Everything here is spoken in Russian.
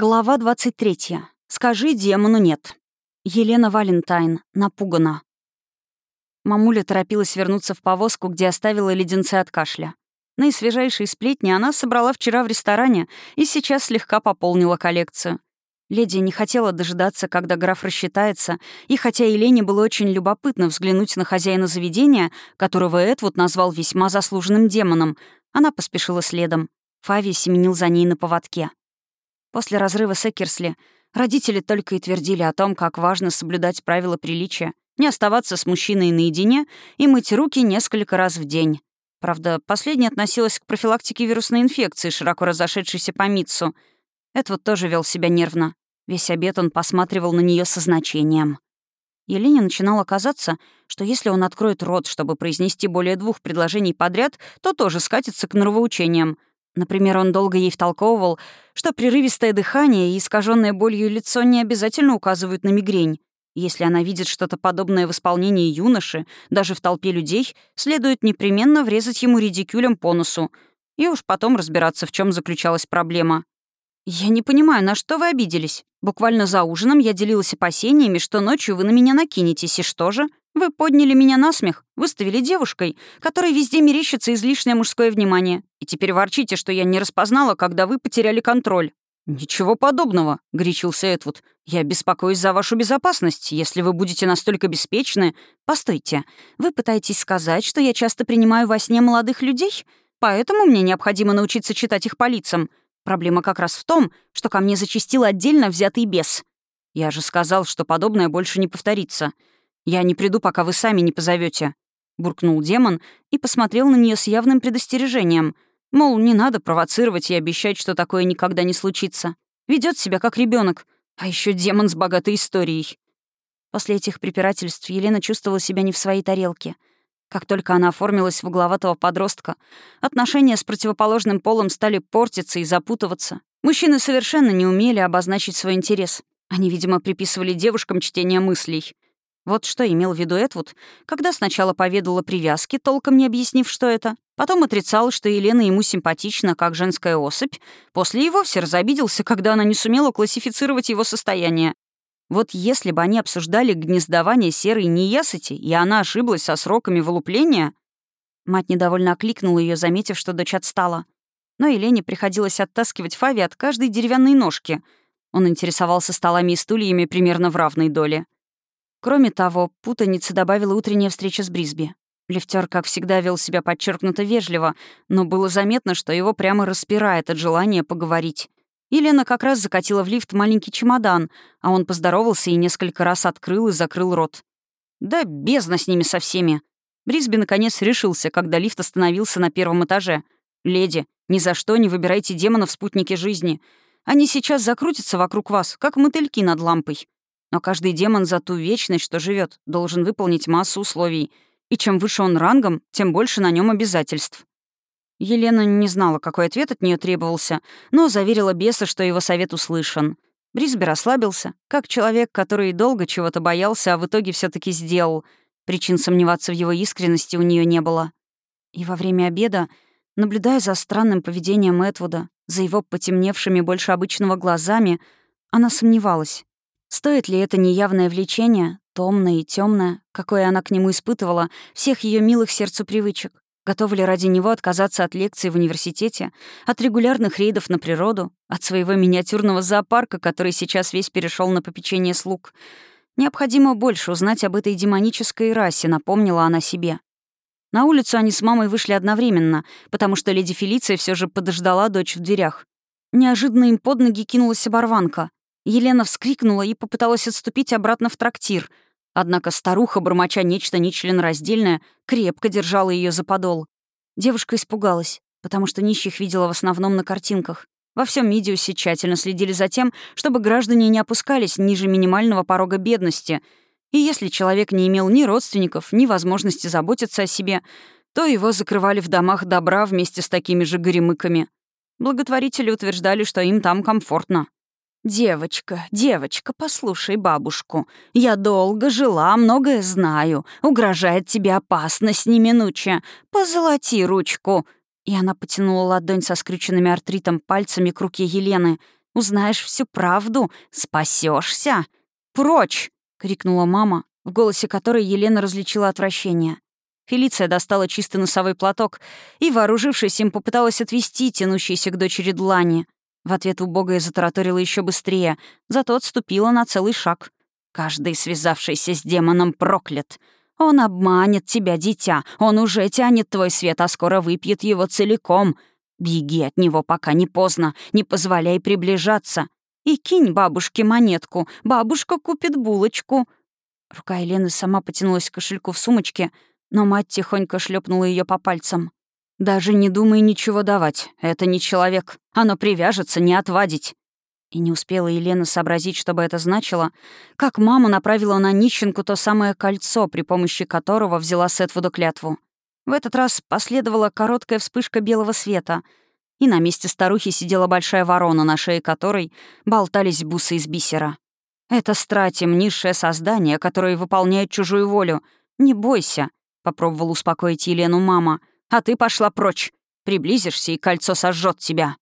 Глава 23. Скажи демону нет. Елена Валентайн. Напугана. Мамуля торопилась вернуться в повозку, где оставила леденцы от кашля. Наисвежайшие сплетни она собрала вчера в ресторане и сейчас слегка пополнила коллекцию. Леди не хотела дожидаться, когда граф рассчитается, и хотя Елене было очень любопытно взглянуть на хозяина заведения, которого Эдвуд назвал весьма заслуженным демоном, она поспешила следом. Фави семенил за ней на поводке. После разрыва с Экерсли родители только и твердили о том, как важно соблюдать правила приличия, не оставаться с мужчиной наедине и мыть руки несколько раз в день. Правда, последняя относилась к профилактике вирусной инфекции, широко разошедшейся по МИЦу. Эдвуд тоже вел себя нервно. Весь обед он посматривал на нее со значением. Елене начинало казаться, что если он откроет рот, чтобы произнести более двух предложений подряд, то тоже скатится к нравоучениям — Например, он долго ей втолковывал, что прерывистое дыхание и искаженное болью лицо не обязательно указывают на мигрень. Если она видит что-то подобное в исполнении юноши, даже в толпе людей, следует непременно врезать ему редикюлем по носу и уж потом разбираться, в чем заключалась проблема. «Я не понимаю, на что вы обиделись? Буквально за ужином я делилась опасениями, что ночью вы на меня накинетесь, и что же? Вы подняли меня на смех, выставили девушкой, которой везде мерещится излишнее мужское внимание. И теперь ворчите, что я не распознала, когда вы потеряли контроль». «Ничего подобного», — горячился Эдвуд. «Я беспокоюсь за вашу безопасность. Если вы будете настолько беспечны...» «Постойте, вы пытаетесь сказать, что я часто принимаю во сне молодых людей? Поэтому мне необходимо научиться читать их по лицам. Проблема как раз в том, что ко мне зачастил отдельно взятый бес. Я же сказал, что подобное больше не повторится. «Я не приду, пока вы сами не позовете, буркнул демон и посмотрел на нее с явным предостережением. Мол, не надо провоцировать и обещать, что такое никогда не случится. Ведет себя как ребенок, а еще демон с богатой историей. После этих препирательств Елена чувствовала себя не в своей тарелке. Как только она оформилась в угловатого подростка, отношения с противоположным полом стали портиться и запутываться. Мужчины совершенно не умели обозначить свой интерес. Они, видимо, приписывали девушкам чтение мыслей — вот что имел в виду Эдвуд, когда сначала поведал о привязке, толком не объяснив, что это, потом отрицал, что Елена ему симпатична, как женская особь, после и вовсе разобиделся, когда она не сумела классифицировать его состояние. Вот если бы они обсуждали гнездование серой неясыти, и она ошиблась со сроками вылупления... Мать недовольно окликнула ее, заметив, что дочь отстала. Но Елене приходилось оттаскивать Фави от каждой деревянной ножки. Он интересовался столами и стульями примерно в равной доле. Кроме того, путаница добавила утренняя встреча с Брисби. Лифтер, как всегда, вел себя подчеркнуто вежливо, но было заметно, что его прямо распирает от желания поговорить. Елена как раз закатила в лифт маленький чемодан, а он поздоровался и несколько раз открыл и закрыл рот. «Да бездна с ними со всеми!» Брисби наконец решился, когда лифт остановился на первом этаже. «Леди, ни за что не выбирайте демонов спутники жизни. Они сейчас закрутятся вокруг вас, как мотыльки над лампой. Но каждый демон за ту вечность, что живет, должен выполнить массу условий. И чем выше он рангом, тем больше на нем обязательств. Елена не знала, какой ответ от нее требовался, но заверила беса, что его совет услышан. Брисби расслабился, как человек, который долго чего-то боялся, а в итоге все таки сделал. Причин сомневаться в его искренности у нее не было. И во время обеда, наблюдая за странным поведением Этвуда, за его потемневшими больше обычного глазами, она сомневалась, Стоит ли это неявное влечение, томное и темное, какое она к нему испытывала, всех ее милых сердцу привычек? Готова ли ради него отказаться от лекций в университете, от регулярных рейдов на природу, от своего миниатюрного зоопарка, который сейчас весь перешел на попечение слуг? Необходимо больше узнать об этой демонической расе, напомнила она себе. На улицу они с мамой вышли одновременно, потому что леди Фелиция все же подождала дочь в дверях. Неожиданно им под ноги кинулась оборванка. Елена вскрикнула и попыталась отступить обратно в трактир. Однако старуха, бормоча нечто нечленораздельное, крепко держала ее за подол. Девушка испугалась, потому что нищих видела в основном на картинках. Во всем Мидиусе тщательно следили за тем, чтобы граждане не опускались ниже минимального порога бедности. И если человек не имел ни родственников, ни возможности заботиться о себе, то его закрывали в домах добра вместе с такими же горемыками. Благотворители утверждали, что им там комфортно. «Девочка, девочка, послушай бабушку. Я долго жила, многое знаю. Угрожает тебе опасность неминучая. Позолоти ручку». И она потянула ладонь со скрюченными артритом пальцами к руке Елены. узнаешь всю правду, спасешься. «Прочь!» — крикнула мама, в голосе которой Елена различила отвращение. Фелиция достала чистый носовой платок и, вооружившись им, попыталась отвести тянущиеся к дочери длани. В ответ убогая затараторила еще быстрее, зато отступила на целый шаг. «Каждый, связавшийся с демоном, проклят. Он обманет тебя, дитя. Он уже тянет твой свет, а скоро выпьет его целиком. Беги от него, пока не поздно. Не позволяй приближаться. И кинь бабушке монетку. Бабушка купит булочку». Рука Елены сама потянулась к кошельку в сумочке, но мать тихонько шлепнула ее по пальцам. «Даже не думай ничего давать. Это не человек. Оно привяжется, не отвадить». И не успела Елена сообразить, что бы это значило, как мама направила на нищенку то самое кольцо, при помощи которого взяла Сетвуду клятву. В этот раз последовала короткая вспышка белого света, и на месте старухи сидела большая ворона, на шее которой болтались бусы из бисера. «Это стратим, низшее создание, которое выполняет чужую волю. Не бойся», — попробовал успокоить Елену мама. «А ты пошла прочь. Приблизишься, и кольцо сожжет тебя».